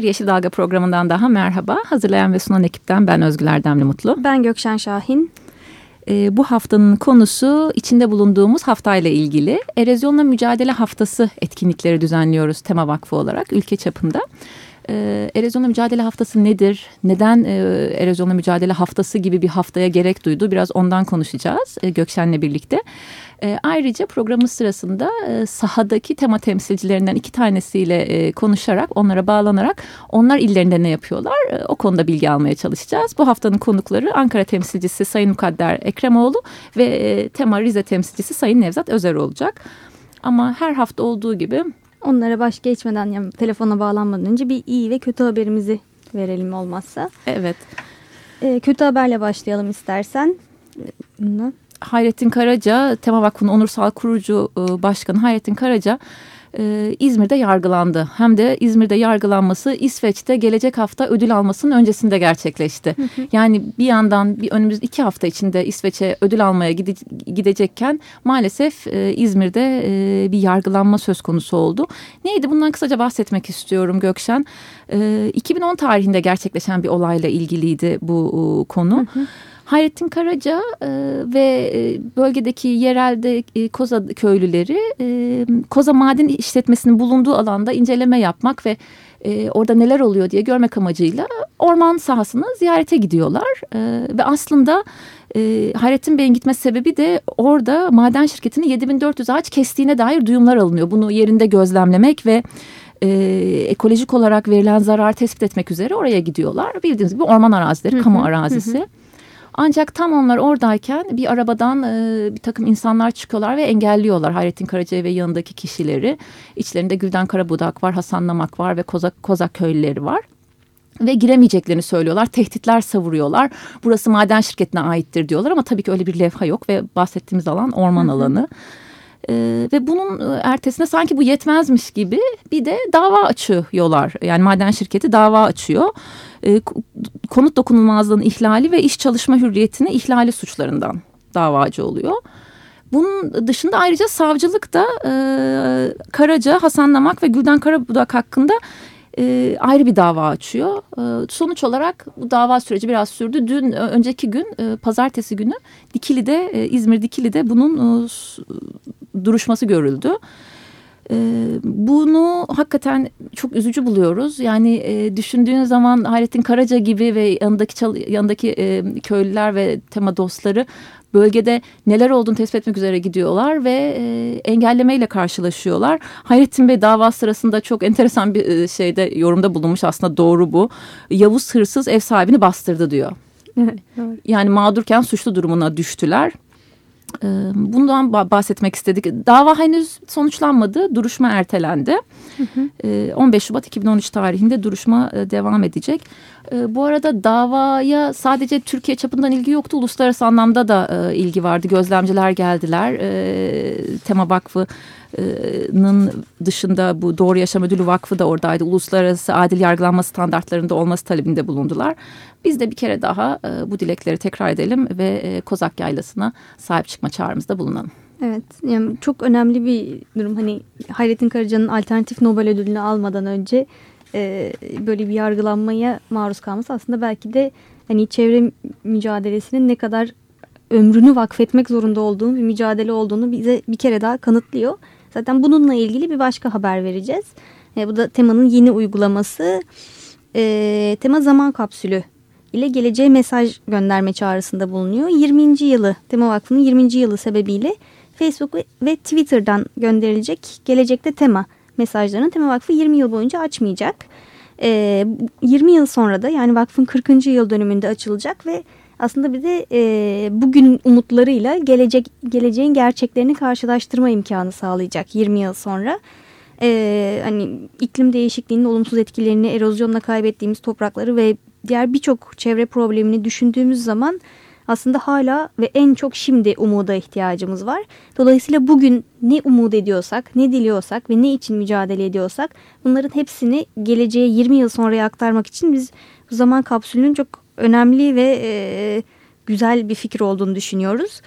Bir Yeşil Dalga programından daha merhaba. Hazırlayan ve sunan ekipten ben Özgül Erdemli Mutlu. Ben Gökşen Şahin. Ee, bu haftanın konusu içinde bulunduğumuz haftayla ilgili. Erozyonla Mücadele Haftası etkinlikleri düzenliyoruz Tema Vakfı olarak ülke çapında. Ee, erozyonla mücadele haftası nedir? Neden e, erozyonla mücadele haftası gibi bir haftaya gerek duydu? Biraz ondan konuşacağız e, Gökşen'le birlikte. E, ayrıca programımız sırasında e, sahadaki tema temsilcilerinden iki tanesiyle e, konuşarak, onlara bağlanarak onlar illerinde ne yapıyorlar? E, o konuda bilgi almaya çalışacağız. Bu haftanın konukları Ankara temsilcisi Sayın Mukadder Ekremoğlu ve e, tema Rize temsilcisi Sayın Nevzat Özer olacak. Ama her hafta olduğu gibi Onlara baş geçmeden yani telefona bağlanmadan önce bir iyi ve kötü haberimizi verelim olmazsa. Evet. Ee, kötü haberle başlayalım istersen. Hayrettin Karaca, Tema Vakfı'nın onursal kurucu e, başkanı Hayrettin Karaca e, İzmir'de yargılandı. Hem de İzmir'de yargılanması İsveç'te gelecek hafta ödül almasının öncesinde gerçekleşti. Yani bir yandan bir önümüz iki hafta içinde İsveç'e ödül almaya gide, gidecekken maalesef e, İzmir'de e, bir yargılanma söz konusu oldu. Neydi bundan kısaca bahsetmek istiyorum Gökşen. E, 2010 tarihinde gerçekleşen bir olayla ilgiliydi bu e, konu. Hı hı. Hayrettin Karaca e, ve bölgedeki yerelde e, Koza köylüleri e, Koza maden işletmesinin bulunduğu alanda inceleme yapmak ve e, orada neler oluyor diye görmek amacıyla orman sahasını ziyarete gidiyorlar. E, ve aslında e, Hayrettin Bey'in gitme sebebi de orada maden şirketinin 7400 ağaç kestiğine dair duyumlar alınıyor. Bunu yerinde gözlemlemek ve e, ekolojik olarak verilen zarar tespit etmek üzere oraya gidiyorlar. Bildiğiniz gibi orman arazileri, hı hı, kamu arazisi. Hı hı. Ancak tam onlar oradayken bir arabadan e, bir takım insanlar çıkıyorlar ve engelliyorlar Hayrettin Karaca'yı ve yanındaki kişileri. İçlerinde Gülden Karabudak var, Hasan Namak var ve Kozak, Kozak köylüleri var ve giremeyeceklerini söylüyorlar. Tehditler savuruyorlar. Burası maden şirketine aittir diyorlar ama tabii ki öyle bir levha yok ve bahsettiğimiz alan orman alanı. Ee, ve bunun ertesinde sanki bu yetmezmiş gibi bir de dava açıyorlar. Yani maden şirketi dava açıyor. Ee, konut dokunulmazlığının ihlali ve iş çalışma hürriyetini ihlali suçlarından davacı oluyor. Bunun dışında ayrıca savcılık da e, Karaca, Hasan Namak ve Gülden Karabudak hakkında e, ayrı bir dava açıyor. E, sonuç olarak bu dava süreci biraz sürdü. Dün önceki gün e, pazartesi günü Dikili'de e, İzmir Dikili'de bunun e, duruşması görüldü. Ee, bunu hakikaten çok üzücü buluyoruz. Yani e, düşündüğün zaman Hayrettin Karaca gibi ve yanındaki yanındaki e, köylüler ve tema dostları bölgede neler olduğunu tespit etmek üzere gidiyorlar ve e, engellemeyle karşılaşıyorlar. Hayrettin Bey dava sırasında çok enteresan bir e, şeyde yorumda bulunmuş aslında doğru bu. Yavuz hırsız ev sahibini bastırdı diyor. yani mağdurken suçlu durumuna düştüler. Bundan bahsetmek istedik. Dava henüz sonuçlanmadı. Duruşma ertelendi. Hı hı. 15 ee, Şubat 2013 tarihinde duruşma devam edecek. Bu arada davaya sadece Türkiye çapından ilgi yoktu. Uluslararası anlamda da ilgi vardı. Gözlemciler geldiler. Tema Vakfı dışında bu Doğru Yaşam Ödülü Vakfı da oradaydı. Uluslararası adil yargılanma standartlarında olması talebinde bulundular. Biz de bir kere daha e, bu dilekleri tekrar edelim ve e, Kozak Yaylası'na sahip çıkma çağrımızda bulunalım. Evet yani çok önemli bir durum. Hani Hayrettin Karaca'nın alternatif Nobel ödülünü almadan önce e, böyle bir yargılanmaya maruz kalması aslında belki de hani çevre mücadelesinin ne kadar ömrünü vakfetmek zorunda olduğunu bir mücadele olduğunu bize bir kere daha kanıtlıyor. Zaten bununla ilgili bir başka haber vereceğiz. E, bu da temanın yeni uygulaması. E, tema zaman kapsülü ile geleceğe mesaj gönderme çağrısında bulunuyor. 20. yılı Tema Vakfı'nın 20. yılı sebebiyle Facebook ve Twitter'dan gönderilecek gelecekte tema mesajlarını Tema Vakfı 20 yıl boyunca açmayacak. E, 20 yıl sonra da yani vakfın 40. yıl dönümünde açılacak ve aslında bir de e, bugün umutlarıyla gelecek geleceğin gerçeklerini karşılaştırma imkanı sağlayacak 20 yıl sonra. E, hani iklim değişikliğinin olumsuz etkilerini, erozyonla kaybettiğimiz toprakları ve diğer birçok çevre problemini düşündüğümüz zaman aslında hala ve en çok şimdi umuda ihtiyacımız var. Dolayısıyla bugün ne umut ediyorsak, ne diliyorsak ve ne için mücadele ediyorsak bunların hepsini geleceğe 20 yıl sonraya aktarmak için biz zaman kapsülünün çok önemli ve e, güzel bir fikir olduğunu düşünüyoruz.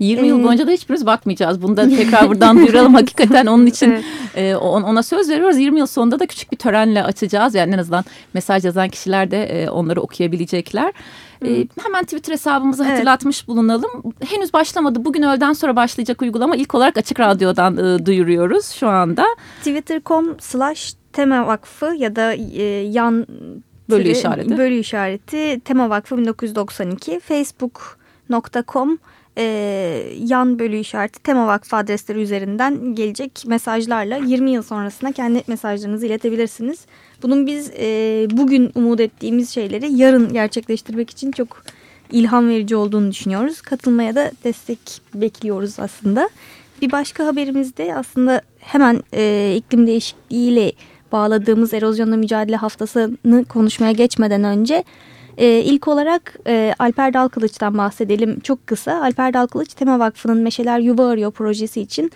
20 yıl ee, boyunca da hiçbirimiz bakmayacağız. Bunu da tekrar buradan duyuralım. Hakikaten onun için evet. e, ona söz veriyoruz. 20 yıl sonunda da küçük bir törenle açacağız. Yani en azından mesaj yazan kişiler de e, onları okuyabilecekler. E, hemen Twitter hesabımızı evet. hatırlatmış bulunalım. Henüz başlamadı. Bugün öğleden sonra başlayacak uygulama ilk olarak Açık Radyo'dan e, duyuruyoruz şu anda. Twitter.com slash Tema Vakfı ya da e, yan bölü işareti. Bölü işareti Tema Vakfı 1992 Facebook.com e, yan bölü işareti Tema Vakfı adresleri üzerinden gelecek mesajlarla 20 yıl sonrasında kendi mesajlarınızı iletebilirsiniz. Bunun biz e, bugün umut ettiğimiz şeyleri yarın gerçekleştirmek için çok ilham verici olduğunu düşünüyoruz. Katılmaya da destek bekliyoruz aslında. Bir başka haberimiz de aslında hemen e, iklim değişikliğiyle bağladığımız erozyonla mücadele haftasını konuşmaya geçmeden önce e, ilk olarak e, Alper Dalkılıç'tan bahsedelim çok kısa. Alper Dalkılıç Tema Vakfı'nın Meşeler Yuva Arıyor projesi için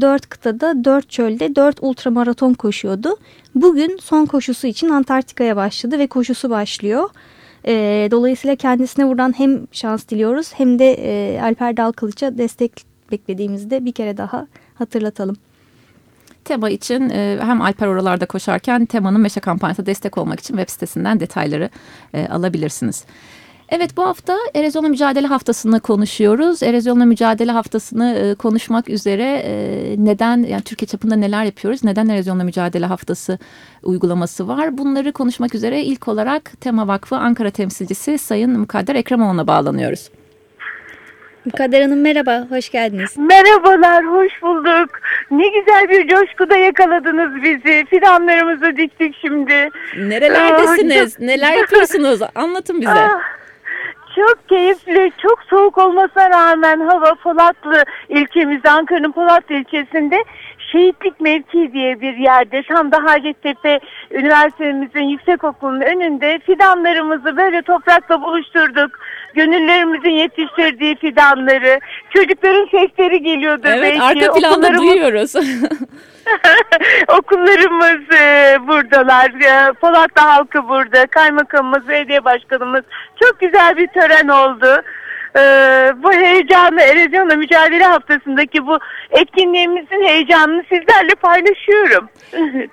dört kıtada, dört çölde, dört ultramaraton koşuyordu. Bugün son koşusu için Antarktika'ya başladı ve koşusu başlıyor. E, dolayısıyla kendisine buradan hem şans diliyoruz hem de e, Alper Dalkılıç'a destek beklediğimizde bir kere daha hatırlatalım. Tema için e, hem Alper oralarda koşarken Tema'nın meşe kampanyasına destek olmak için web sitesinden detayları e, alabilirsiniz. Evet bu hafta erozyonla mücadele haftasını konuşuyoruz. Erozyonla mücadele haftasını e, konuşmak üzere e, neden yani Türkiye çapında neler yapıyoruz? Neden erozyonla mücadele haftası uygulaması var? Bunları konuşmak üzere ilk olarak Tema Vakfı Ankara temsilcisi Sayın Mukadder Ekremoğlu'na bağlanıyoruz. Mukadder Hanım merhaba, hoş geldiniz. Merhabalar, hoş bulduk. Ne güzel bir coşkuda yakaladınız bizi. Fidanlarımızı diktik şimdi. Nerelerdesiniz? Aa, Neler yapıyorsunuz? Anlatın bize. Ah, çok keyifli, çok soğuk olmasına rağmen hava Polatlı ilçemizde, Ankara'nın Polatlı ilçesinde Şehitlik Mevki diye bir yerde tam da Hacettepe Üniversitemizin yüksek okulunun önünde fidanlarımızı böyle toprakla buluşturduk. Gönüllerimizin yetiştirdiği fidanları, çocukların sesleri geliyordu evet, belki. arka planda Okullarımız... duyuyoruz. Okullarımız e, buradalar. E, Polatlı halkı burada. Kaymakamımız, belediye başkanımız. Çok güzel bir tören oldu e, bu heyecanı erozyonla mücadele haftasındaki bu etkinliğimizin heyecanını sizlerle paylaşıyorum.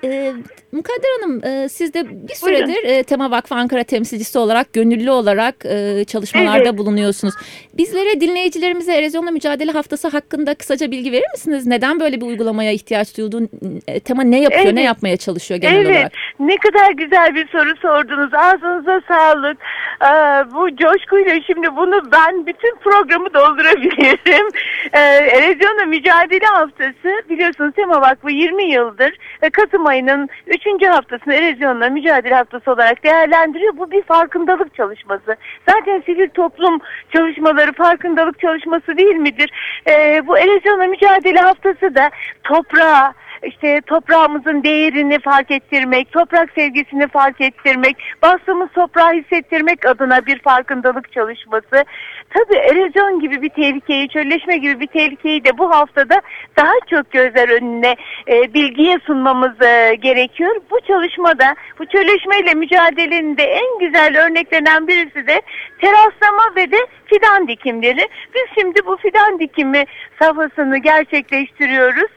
e, Mukadder Hanım e, siz de bir süredir e, Tema Vakfı Ankara temsilcisi olarak gönüllü olarak e, çalışmalarda evet. bulunuyorsunuz. Bizlere dinleyicilerimize erozyonla mücadele haftası hakkında kısaca bilgi verir misiniz? Neden böyle bir uygulamaya ihtiyaç duyduğun e, Tema ne yapıyor evet. ne yapmaya çalışıyor genel evet. olarak? Ne kadar güzel bir soru sordunuz. Ağzınıza sağlık. Ee, bu coşkuyla şimdi bunu ben bütün programı doldurabilirim. Ee, erozyonla mücadele haftası biliyorsunuz Tema Vakfı 20 yıldır Kasım ayının 3. haftasını erozyonla mücadele haftası olarak değerlendiriyor. Bu bir farkındalık çalışması. Zaten sivil toplum çalışmaları farkındalık çalışması değil midir? Ee, bu erozyonla mücadele haftası da toprağa, işte toprağımızın değerini fark ettirmek, toprak sevgisini fark ettirmek, bastığımız toprağı hissettirmek adına bir farkındalık çalışması. Tabii erozyon gibi bir tehlikeyi, çölleşme gibi bir tehlikeyi de bu haftada daha çok gözler önüne e, bilgiye sunmamız e, gerekiyor. Bu çalışmada bu çölleşmeyle mücadelenin de en güzel örneklenen birisi de teraslama ve de fidan dikimleri. Biz şimdi bu fidan dikimi safhasını gerçekleştiriyoruz.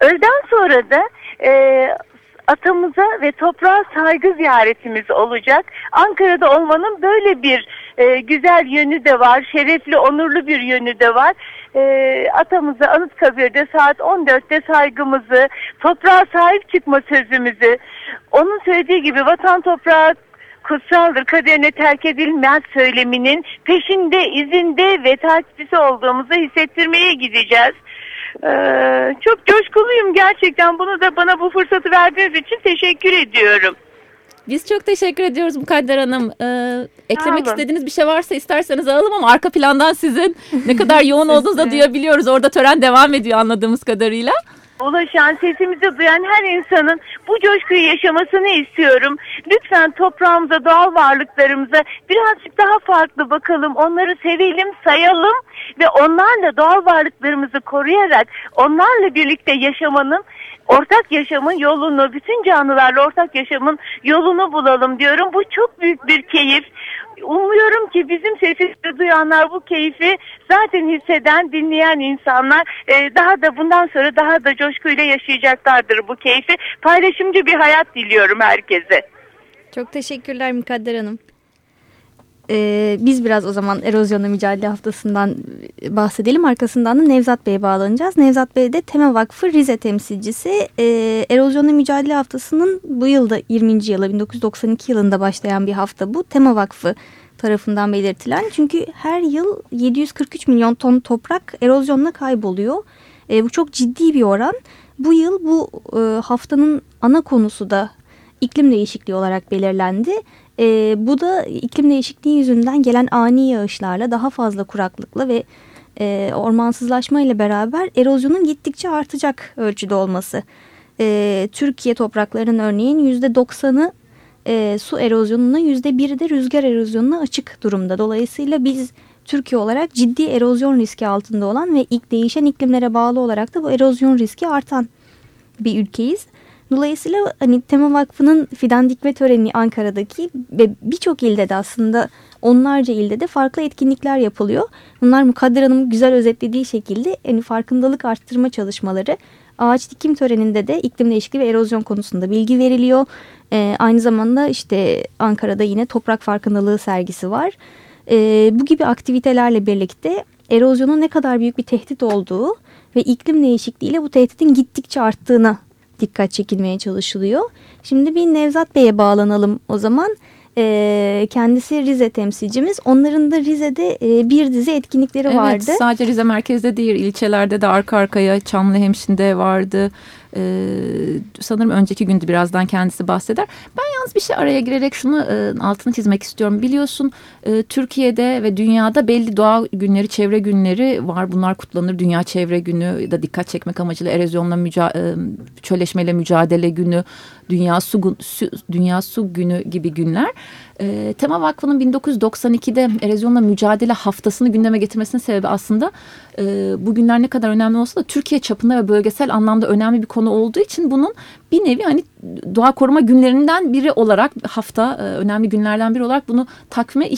Öğleden sonra da e, atamıza ve toprağa saygı ziyaretimiz olacak. Ankara'da olmanın böyle bir e, güzel yönü de var, şerefli, onurlu bir yönü de var. E, atamıza Anıtkabir'de saat 14'te saygımızı, toprağa sahip çıkma sözümüzü, onun söylediği gibi vatan toprağı kutsaldır, kaderine terk edilmez söyleminin peşinde, izinde ve takipçisi olduğumuzu hissettirmeye gideceğiz. Ee, çok coşkuluyum gerçekten. Bunu da bana bu fırsatı verdiğiniz için teşekkür ediyorum. Biz çok teşekkür ediyoruz Mukadder Hanım. Ee, eklemek istediğiniz bir şey varsa isterseniz alalım ama arka plandan sizin ne kadar yoğun olduğunuzu da duyabiliyoruz. Orada tören devam ediyor anladığımız kadarıyla. Ulaşan, sesimizi duyan her insanın bu coşkuyu yaşamasını istiyorum. Lütfen toprağımıza, doğal varlıklarımıza birazcık daha farklı bakalım. Onları sevelim, sayalım ve onlarla doğal varlıklarımızı koruyarak onlarla birlikte yaşamanın ortak yaşamın yolunu, bütün canlılarla ortak yaşamın yolunu bulalım diyorum. Bu çok büyük bir keyif. Umuyorum ki bizim sesimizi duyanlar bu keyfi zaten hisseden, dinleyen insanlar e, daha da bundan sonra daha da coşkuyla yaşayacaklardır bu keyfi. Paylaşımcı bir hayat diliyorum herkese. Çok teşekkürler Mukadder Hanım. Ee, biz biraz o zaman erozyonla mücadele haftasından bahsedelim. Arkasından da Nevzat Bey'e bağlanacağız. Nevzat Bey de Tema Vakfı Rize temsilcisi. Ee, erozyonla mücadele haftasının bu yılda 20. yılı 1992 yılında başlayan bir hafta bu. Tema Vakfı tarafından belirtilen. Çünkü her yıl 743 milyon ton toprak erozyonla kayboluyor. Ee, bu çok ciddi bir oran. Bu yıl bu e, haftanın ana konusu da iklim değişikliği olarak belirlendi. E, bu da iklim değişikliği yüzünden gelen ani yağışlarla daha fazla kuraklıkla ve e, ormansızlaşma ile beraber erozyonun gittikçe artacak ölçüde olması. E, Türkiye topraklarının örneğin %90'ı e, su erozyonuna %1'i de rüzgar erozyonuna açık durumda. Dolayısıyla biz Türkiye olarak ciddi erozyon riski altında olan ve ilk değişen iklimlere bağlı olarak da bu erozyon riski artan bir ülkeyiz. Dolayısıyla hani Tema Vakfı'nın fidan dikme töreni Ankara'daki ve birçok ilde de aslında onlarca ilde de farklı etkinlikler yapılıyor. Bunlar Mukadder Hanım'ın güzel özetlediği şekilde hani farkındalık arttırma çalışmaları. Ağaç dikim töreninde de iklim değişikliği ve erozyon konusunda bilgi veriliyor. Ee, aynı zamanda işte Ankara'da yine toprak farkındalığı sergisi var. Ee, bu gibi aktivitelerle birlikte erozyonun ne kadar büyük bir tehdit olduğu ve iklim değişikliğiyle bu tehditin gittikçe arttığına dikkat çekilmeye çalışılıyor. Şimdi bir Nevzat Bey'e bağlanalım o zaman. Ee, kendisi Rize temsilcimiz. Onların da Rize'de e, bir dizi etkinlikleri Evet vardı. sadece Rize merkezde değil ilçelerde de arka arkaya Çamlıhemşin'de vardı. Ee, sanırım önceki gündü birazdan kendisi bahseder. Ben yalnız bir şey araya girerek şunu e, altını çizmek istiyorum. Biliyorsun e, Türkiye'de ve dünyada belli doğa günleri, çevre günleri var. Bunlar kutlanır. Dünya Çevre Günü da dikkat çekmek amacıyla erozyonla müca e, çöleşmeyle mücadele günü, Dünya Su, Gu- Su- Dünya Su Günü gibi günler. E, Tema Vakfı'nın 1992'de erozyonla mücadele haftasını gündeme getirmesinin sebebi aslında e, bu günler ne kadar önemli olsa da Türkiye çapında ve bölgesel anlamda önemli bir konu olduğu için bunun bir nevi hani doğa koruma günlerinden biri olarak hafta e, önemli günlerden biri olarak bunu takvime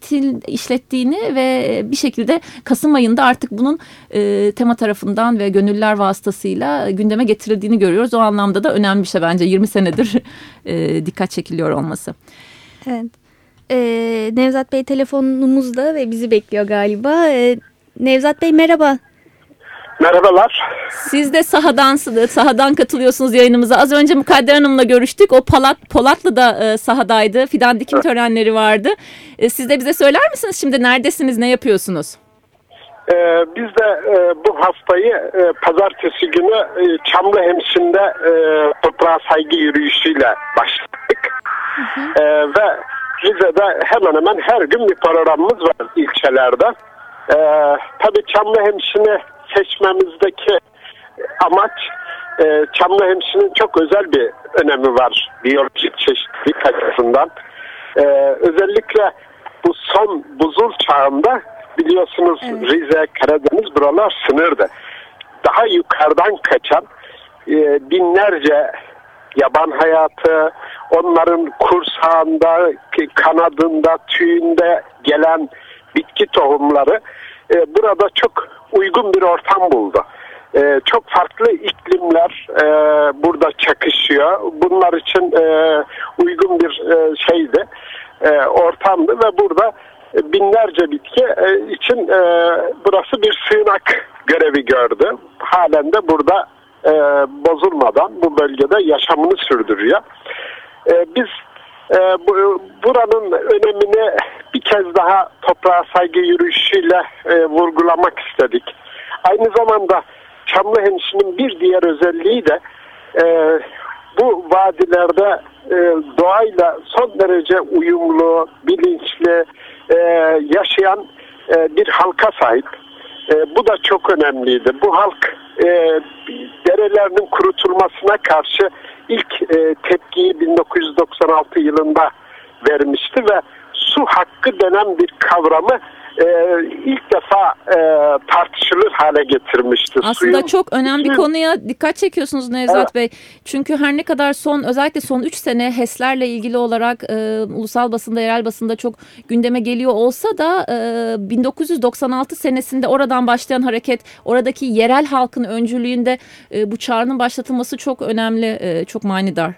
işlettil, işlettiğini ve bir şekilde Kasım ayında artık bunun e, tema tarafından ve gönüllüler vasıtasıyla gündeme getirildiğini görüyoruz. O anlamda da önemli bir şey bence 20 senedir e, dikkat çekiliyor olması. Evet. Ee, Nevzat Bey telefonumuzda ve bizi bekliyor galiba. Ee, Nevzat Bey merhaba. Merhabalar. Siz de sahadan sahadan katılıyorsunuz yayınımıza. Az önce Mukadder Hanım'la görüştük. O Polat Polatlı'da e, sahadaydı. Fidan dikim törenleri vardı. E, siz de bize söyler misiniz şimdi neredesiniz, ne yapıyorsunuz? Ee, biz de e, bu haftayı e, pazartesi günü e, Çamlıhemşin'de e, toprağa saygı yürüyüşüyle başladık. E, ve Rize'de hemen hemen her gün bir programımız var ilçelerde. E, tabii Çamlıhemşin'i seçmemizdeki amaç e, Çamlıhemşin'in çok özel bir önemi var biyolojik çeşitlilik açısından. E, özellikle bu son buzul çağında biliyorsunuz Rize, Karadeniz buralar sınırdı. Daha yukarıdan kaçan e, binlerce yaban hayatı, onların kursağında, kanadında, tüyünde gelen bitki tohumları e, burada çok uygun bir ortam buldu. E, çok farklı iklimler e, burada çakışıyor. Bunlar için e, uygun bir e, şeydi, e, ortamdı ve burada binlerce bitki e, için e, burası bir sığınak görevi gördü. Halen de burada e, bozulmadan bu bölgede yaşamını sürdürüyor. E, biz e, bu, buranın önemini bir kez daha toprağa saygı yürüyüşüyle e, vurgulamak istedik. Aynı zamanda Çamlıhemşin'in bir diğer özelliği de e, bu vadilerde e, doğayla son derece uyumlu, bilinçli e, yaşayan e, bir halka sahip. E, bu da çok önemliydi. Bu halk e, derelerinin kurutulmasına karşı ilk e, tepkiyi 1996 yılında vermişti ve su hakkı denen bir kavramı e, ilk defa e, tartışılır hale getirmişti. Aslında Suyun, çok önemli bir konuya dikkat çekiyorsunuz Nevzat evet. Bey. Çünkü her ne kadar son özellikle son 3 sene HES'lerle ilgili olarak e, ulusal basında, yerel basında çok gündeme geliyor olsa da e, 1996 senesinde oradan başlayan hareket, oradaki yerel halkın öncülüğünde e, bu çağrının başlatılması çok önemli, e, çok manidar.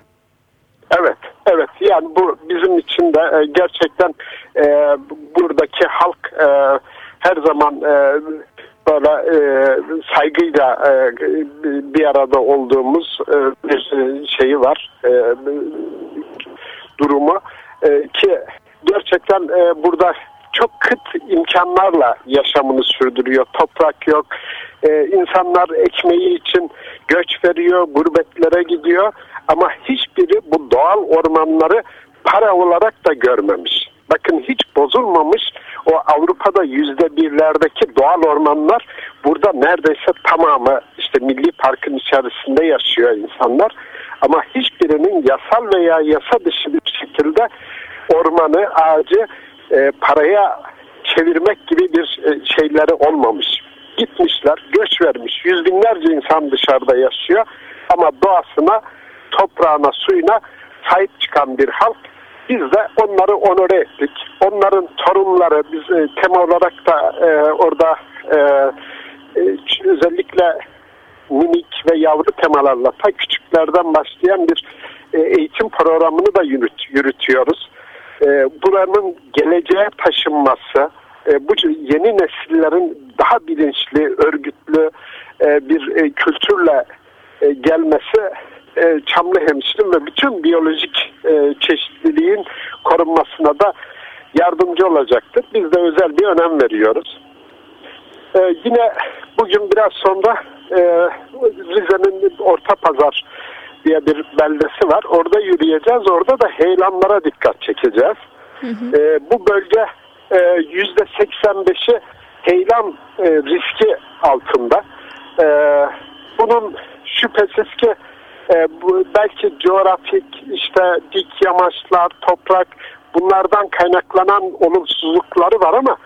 Evet, evet. Yani bu bizim için de e, gerçekten e, buradaki halk e, her zaman e, böyle e, saygıyla e, bir arada olduğumuz e, bir şeyi var, e, durumu e, ki gerçekten e, burada çok kıt imkanlarla yaşamını sürdürüyor. Toprak yok, e, insanlar ekmeği için göç veriyor, gurbetlere gidiyor ama hiçbiri bu doğal ormanları para olarak da görmemiş. Bakın hiç bozulmamış o Avrupa'da yüzde birlerdeki doğal ormanlar burada neredeyse tamamı işte milli parkın içerisinde yaşıyor insanlar. Ama hiçbirinin yasal veya yasa dışı bir şekilde ormanı, ağacı e, paraya çevirmek gibi bir e, şeyleri olmamış. Gitmişler, göç vermiş. Yüz binlerce insan dışarıda yaşıyor ama doğasına toprağına, suyuna sahip çıkan bir halk. Biz de onları onore ettik. Onların torunları, biz e, tema olarak da e, orada e, e, özellikle minik ve yavru temalarla ta küçüklerden başlayan bir e, eğitim programını da yürüt, yürütüyoruz. E, buranın geleceğe taşınması, e, bu yeni nesillerin daha bilinçli, örgütlü e, bir e, kültürle e, gelmesi e, Çamlıhemşin ve bütün biyolojik e, çeşitliliğin korunmasına da yardımcı olacaktır. Biz de özel bir önem veriyoruz. E, yine bugün biraz sonra e, Rize'nin Orta Pazar diye bir beldesi var. Orada yürüyeceğiz. Orada da heyelanlara dikkat çekeceğiz. Hı hı. E, bu bölge e, yüzde 85'i heyelan e, riski altında. E, bunun şüphesiz ki e, bu, belki coğrafik işte dik yamaçlar, toprak bunlardan kaynaklanan olumsuzlukları var ama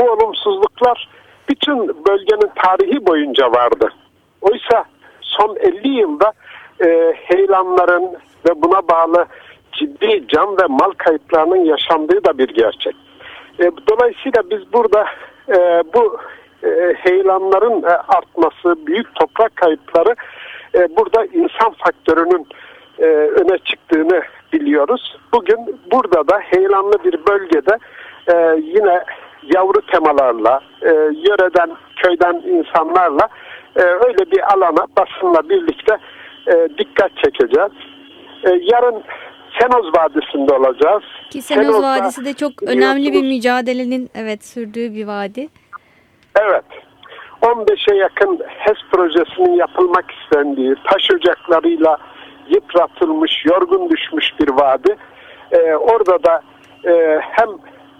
bu olumsuzluklar bütün bölgenin tarihi boyunca vardı. Oysa son 50 yılda e, heyelanların ve buna bağlı ciddi can ve mal kayıplarının yaşandığı da bir gerçek. E, dolayısıyla biz burada e, bu e, heyelanların e, artması, büyük toprak kayıpları e, burada insan faktörünün e, öne çıktığını biliyoruz. Bugün burada da heyelanlı bir bölgede e, yine yavru temalarla, e, yöreden, köyden insanlarla e, öyle bir alana basınla birlikte e, dikkat çekeceğiz. E, yarın Senoz Vadisi'nde olacağız. Ki Senoz Senoz'da Vadisi de çok önemli bir mücadelenin evet sürdüğü bir vadi. Evet. 15'e yakın HES projesinin yapılmak istendiği, taş ocaklarıyla yıpratılmış, yorgun düşmüş bir vadi. Ee, orada da e, hem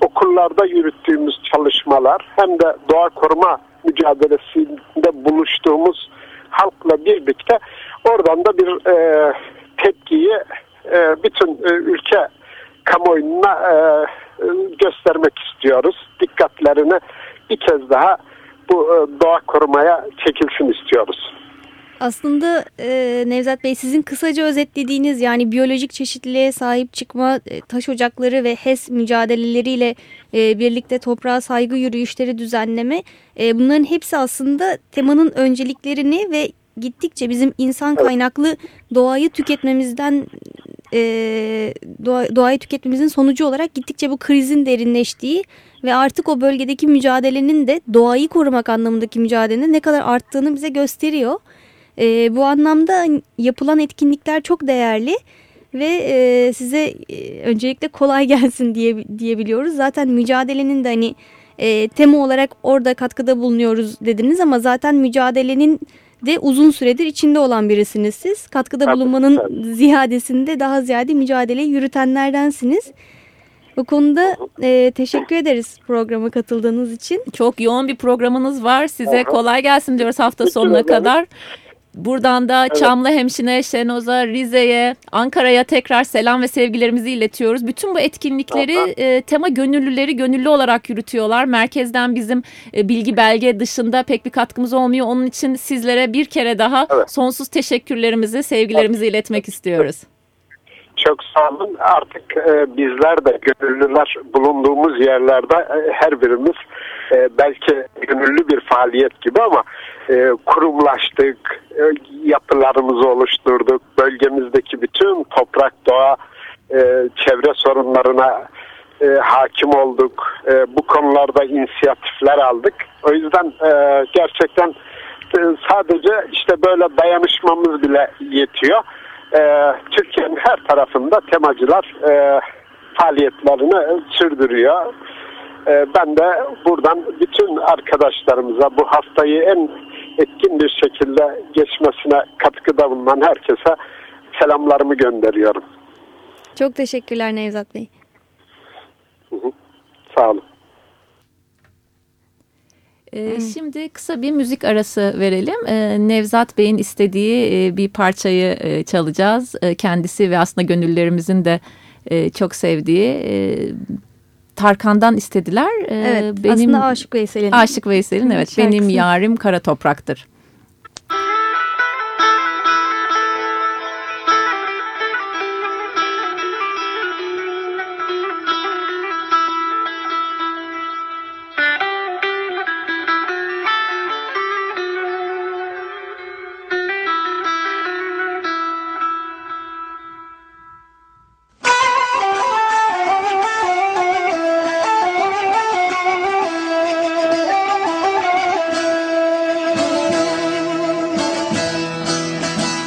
okullarda yürüttüğümüz çalışmalar hem de doğa koruma mücadelesinde buluştuğumuz halkla birlikte oradan da bir e, tepkiyi e, bütün e, ülke kamuoyuna e, göstermek istiyoruz. Dikkatlerini bir kez daha bu e, doğa korumaya çekilsin istiyoruz. Aslında e, Nevzat Bey sizin kısaca özetlediğiniz yani biyolojik çeşitliliğe sahip çıkma, e, taş ocakları ve HES mücadeleleriyle e, birlikte toprağa saygı yürüyüşleri düzenleme e, bunların hepsi aslında temanın önceliklerini ve gittikçe bizim insan kaynaklı doğayı tüketmemizden e, doğa, doğayı tüketmemizin sonucu olarak gittikçe bu krizin derinleştiği ve artık o bölgedeki mücadelenin de doğayı korumak anlamındaki mücadelenin ne kadar arttığını bize gösteriyor. E, bu anlamda yapılan etkinlikler çok değerli ve e, size e, öncelikle kolay gelsin diye diyebiliyoruz. Zaten mücadelenin de hani e, tema olarak orada katkıda bulunuyoruz dediniz ama zaten mücadelenin de uzun süredir içinde olan birisiniz siz. Katkıda Tabii, bulunmanın tabii. ziyadesinde daha ziyade mücadeleyi yürütenlerdensiniz. Bu konuda e, teşekkür ederiz programa katıldığınız için. Çok yoğun bir programınız var. Size kolay gelsin diyoruz hafta sonuna kadar. Buradan da Çamlıhemşin'e, Şenoz'a, Rize'ye, Ankara'ya tekrar selam ve sevgilerimizi iletiyoruz. Bütün bu etkinlikleri Aha. e, tema gönüllüleri gönüllü olarak yürütüyorlar. Merkezden bizim e, bilgi belge dışında pek bir katkımız olmuyor. Onun için sizlere bir kere daha Evet. sonsuz teşekkürlerimizi, sevgilerimizi iletmek istiyoruz. Çok sağ olun. Artık e, bizler de gönüllüler bulunduğumuz yerlerde e, her birimiz e, belki gönüllü bir faaliyet gibi ama e, kurumlaştık, e, yapılarımızı oluşturduk. Bölgemizdeki bütün toprak, doğa, e, çevre sorunlarına e, hakim olduk. E, bu konularda inisiyatifler aldık. O yüzden e, gerçekten e, sadece işte böyle dayanışmamız bile yetiyor. E, Türkiye'nin her tarafında temacılar e, faaliyetlerini sürdürüyor. E, ben de buradan bütün arkadaşlarımıza bu haftayı en etkin bir şekilde geçmesine katkıda bulunan herkese selamlarımı gönderiyorum. Çok teşekkürler Nevzat Bey. Hı hı. Sağ olun. Ee, Şimdi kısa bir müzik arası verelim. Ee, Nevzat Bey'in istediği e, bir parçayı e, çalacağız. E, Kendisi ve aslında gönüllerimizin de e, çok sevdiği e, Tarkan'dan istediler. Ee, Evet benim aslında Aşık Veysel'in. Aşık Veysel'in evet Şarkısı. benim yarim kara topraktır.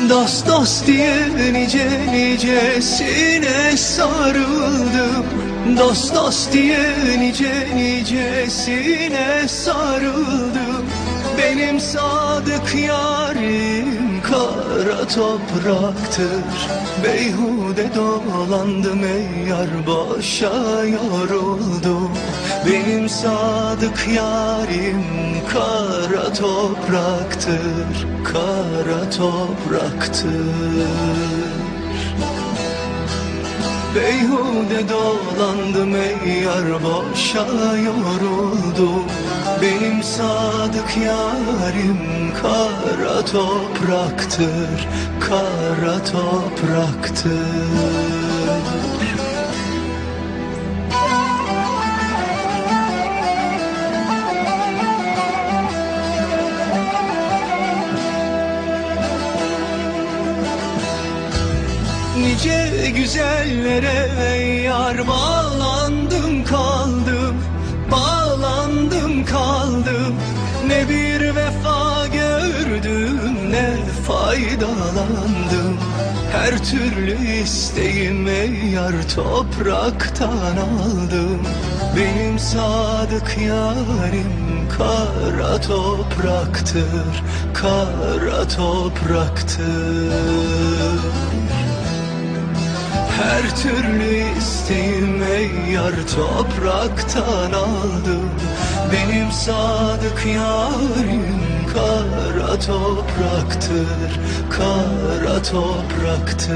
Dost dost diye nice nicesine sarıldım. Dost dost diye nice nicesine sarıldım. Benim sadık yarim kara topraktır. Beyhude dolandım ey yar boşa yoruldum. Benim sadık yarim kara topraktır Kara topraktır. Beyhude dolandım ey yar boşa yoruldum Benim sadık yarim kara topraktır Kara topraktır güzellere ey yar bağlandım kaldım Bağlandım kaldım. Ne bir vefa gördüm ne faydalandım. Her türlü isteğim ey yar topraktan aldım. Benim sadık yarim kara topraktır Kara topraktır her türlü isteğim ey yar topraktan aldım. Benim sadık yarim kara topraktır Kara topraktır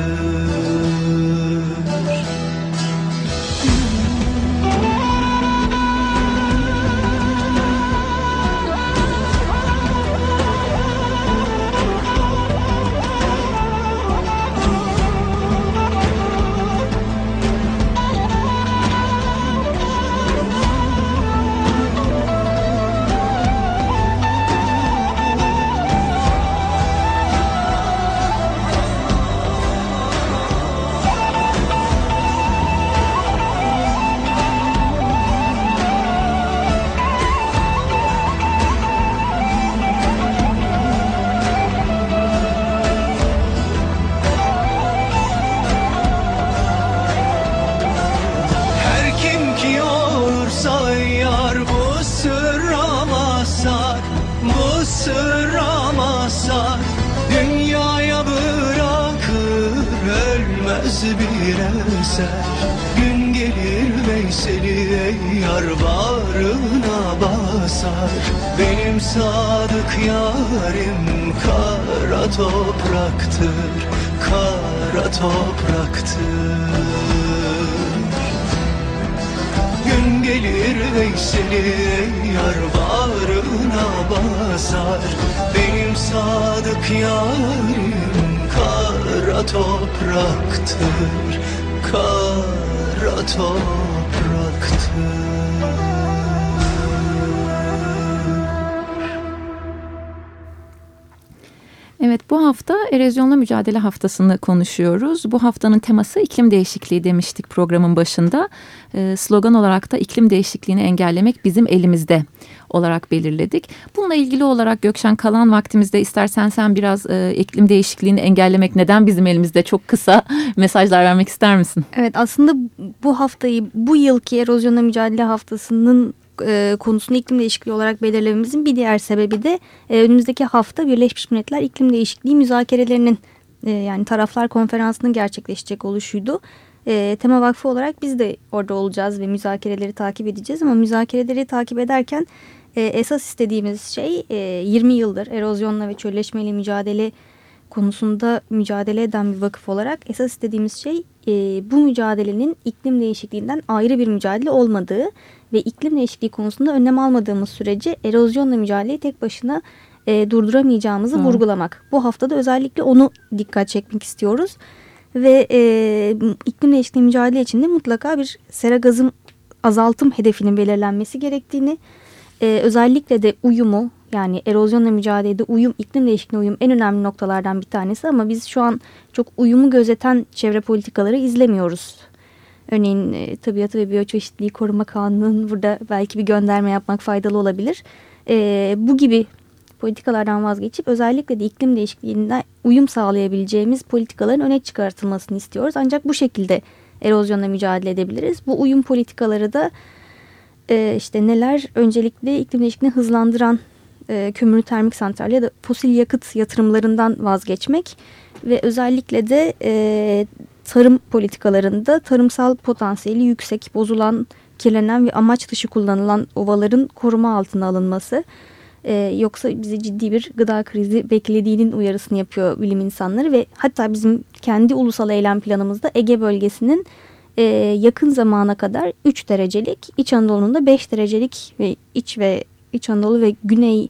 eser Gün gelir Veysel'i ey yar bağrına basar. Benim sadık yarim kara topraktır Kara topraktır. Gün gelir Veysel'i yar bağrına basar. Benim sadık yarim kara topraktır Kara topraktır Evet bu hafta erozyonla mücadele haftasını konuşuyoruz. Bu haftanın teması iklim değişikliği demiştik programın başında. E, slogan olarak da iklim değişikliğini engellemek bizim elimizde olarak belirledik. Bununla ilgili olarak Gökşen kalan vaktimizde istersen sen biraz e, iklim değişikliğini engellemek neden bizim elimizde çok kısa mesajlar vermek ister misin? Evet aslında bu haftayı bu yılki erozyonla mücadele haftasının e, konusunu iklim değişikliği olarak belirlememizin bir diğer sebebi de e, önümüzdeki hafta Birleşmiş Milletler iklim değişikliği müzakerelerinin e, yani taraflar konferansının gerçekleşecek oluşuydu. Tema Vakfı olarak biz de orada olacağız ve müzakereleri takip edeceğiz ama müzakereleri takip ederken e, esas istediğimiz şey e, 20 yıldır erozyonla ve çölleşmeyle mücadele konusunda mücadele eden bir vakıf olarak esas istediğimiz şey e, bu mücadelenin iklim değişikliğinden ayrı bir mücadele olmadığı ve iklim değişikliği konusunda önlem almadığımız sürece erozyonla mücadeleyi tek başına e, durduramayacağımızı Hı. vurgulamak. Bu haftada özellikle onu dikkat çekmek istiyoruz. Ve e, iklim değişikliği mücadele için de mutlaka bir sera gazım azaltım hedefinin belirlenmesi gerektiğini, e, özellikle de uyumu yani erozyonla mücadelede uyum, iklim değişikliğine uyum en önemli noktalardan bir tanesi ama biz şu an çok uyumu gözeten çevre politikaları izlemiyoruz. Örneğin e, Tabiatı ve Biyoçeşitliği Koruma Kanunu'nun burada belki bir gönderme yapmak faydalı olabilir. E, bu gibi politikalardan vazgeçip özellikle de iklim değişikliğinden uyum sağlayabileceğimiz politikaların öne çıkartılmasını istiyoruz. Ancak bu şekilde erozyonla mücadele edebiliriz. Bu uyum politikaları da e, işte neler öncelikle iklim değişikliğini hızlandıran e, kömürlü termik santral ya da fosil yakıt yatırımlarından vazgeçmek ve özellikle de e, tarım politikalarında tarımsal potansiyeli yüksek, bozulan, kirlenen ve amaç dışı kullanılan ovaların koruma altına alınması. Ee, yoksa bizi ciddi bir gıda krizi beklediğinin uyarısını yapıyor bilim insanları ve hatta bizim kendi ulusal eylem planımızda Ege bölgesinin e, yakın zamana kadar 3 derecelik, İç Anadolu'nun da 5 derecelik ve iç ve İç Anadolu ve Güney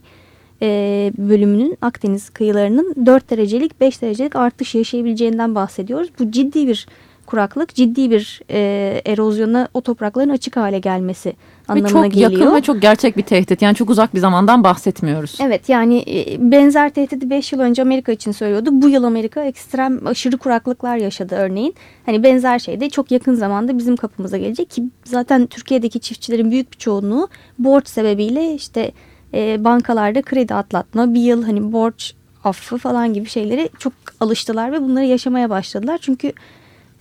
e, bölümünün Akdeniz kıyılarının 4 derecelik 5 derecelik artış yaşayabileceğinden bahsediyoruz. Bu ciddi bir kuraklık, ciddi bir e, erozyona o toprakların açık hale gelmesi anlamına ve çok geliyor. yakın ve çok gerçek bir tehdit. Yani çok uzak bir zamandan bahsetmiyoruz. Evet yani e, benzer tehdidi 5 yıl önce Amerika için söylüyordu. Bu yıl Amerika ekstrem aşırı kuraklıklar yaşadı örneğin. Hani benzer şey de çok yakın zamanda bizim kapımıza gelecek ki zaten Türkiye'deki çiftçilerin büyük bir çoğunluğu borç sebebiyle işte e, bankalarda kredi atlatma, bir yıl hani borç affı falan gibi şeyleri çok alıştılar ve bunları yaşamaya başladılar. Çünkü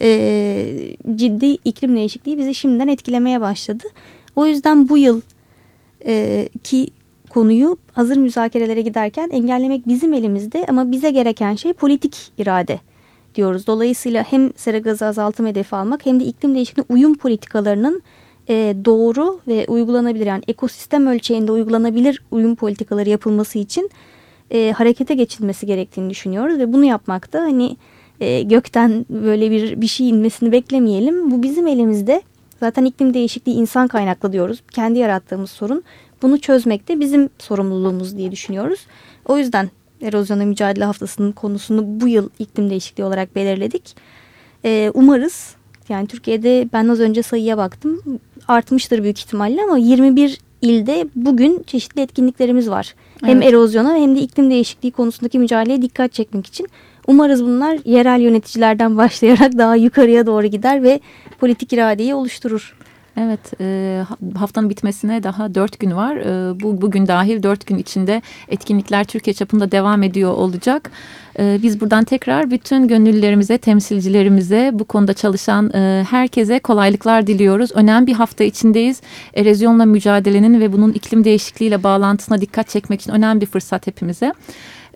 e, ciddi iklim değişikliği bizi şimdiden etkilemeye başladı. O yüzden bu yıl e, ki konuyu hazır müzakerelere giderken engellemek bizim elimizde ama bize gereken şey politik irade diyoruz. Dolayısıyla hem sera gazı azaltım hedefi almak hem de iklim değişikliğine uyum politikalarının e, doğru ve uygulanabilir yani ekosistem ölçeğinde uygulanabilir uyum politikaları yapılması için e, harekete geçilmesi gerektiğini düşünüyoruz ve bunu yapmakta hani e, gökten böyle bir bir şey inmesini beklemeyelim. Bu bizim elimizde. Zaten iklim değişikliği insan kaynaklı diyoruz. Kendi yarattığımız sorun. Bunu çözmek de bizim sorumluluğumuz diye düşünüyoruz. O yüzden erozyona mücadele haftasının konusunu bu yıl iklim değişikliği olarak belirledik. E, umarız yani Türkiye'de ben az önce sayıya baktım artmıştır büyük ihtimalle ama 21 ilde bugün çeşitli etkinliklerimiz var. Evet. Hem erozyona hem de iklim değişikliği konusundaki mücadeleye dikkat çekmek için. Umarız bunlar yerel yöneticilerden başlayarak daha yukarıya doğru gider ve politik iradeyi oluşturur. Evet e, haftanın bitmesine daha dört gün var. E, bu Bugün dahil dört gün içinde etkinlikler Türkiye çapında devam ediyor olacak. E, biz buradan tekrar bütün gönüllülerimize, temsilcilerimize, bu konuda çalışan e, herkese kolaylıklar diliyoruz. Önemli bir hafta içindeyiz. Erozyonla mücadelenin ve bunun iklim değişikliğiyle bağlantısına dikkat çekmek için önemli bir fırsat hepimize.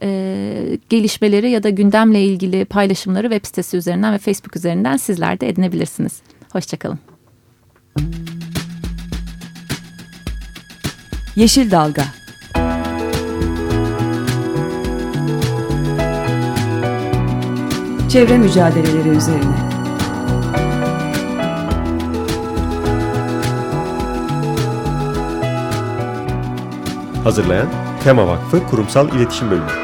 E, gelişmeleri ya da gündemle ilgili paylaşımları web sitesi üzerinden ve Facebook üzerinden sizler de edinebilirsiniz. Hoşçakalın. Yeşil Dalga Çevre mücadeleleri üzerine Hazırlayan Tema Vakfı Kurumsal İletişim Bölümü.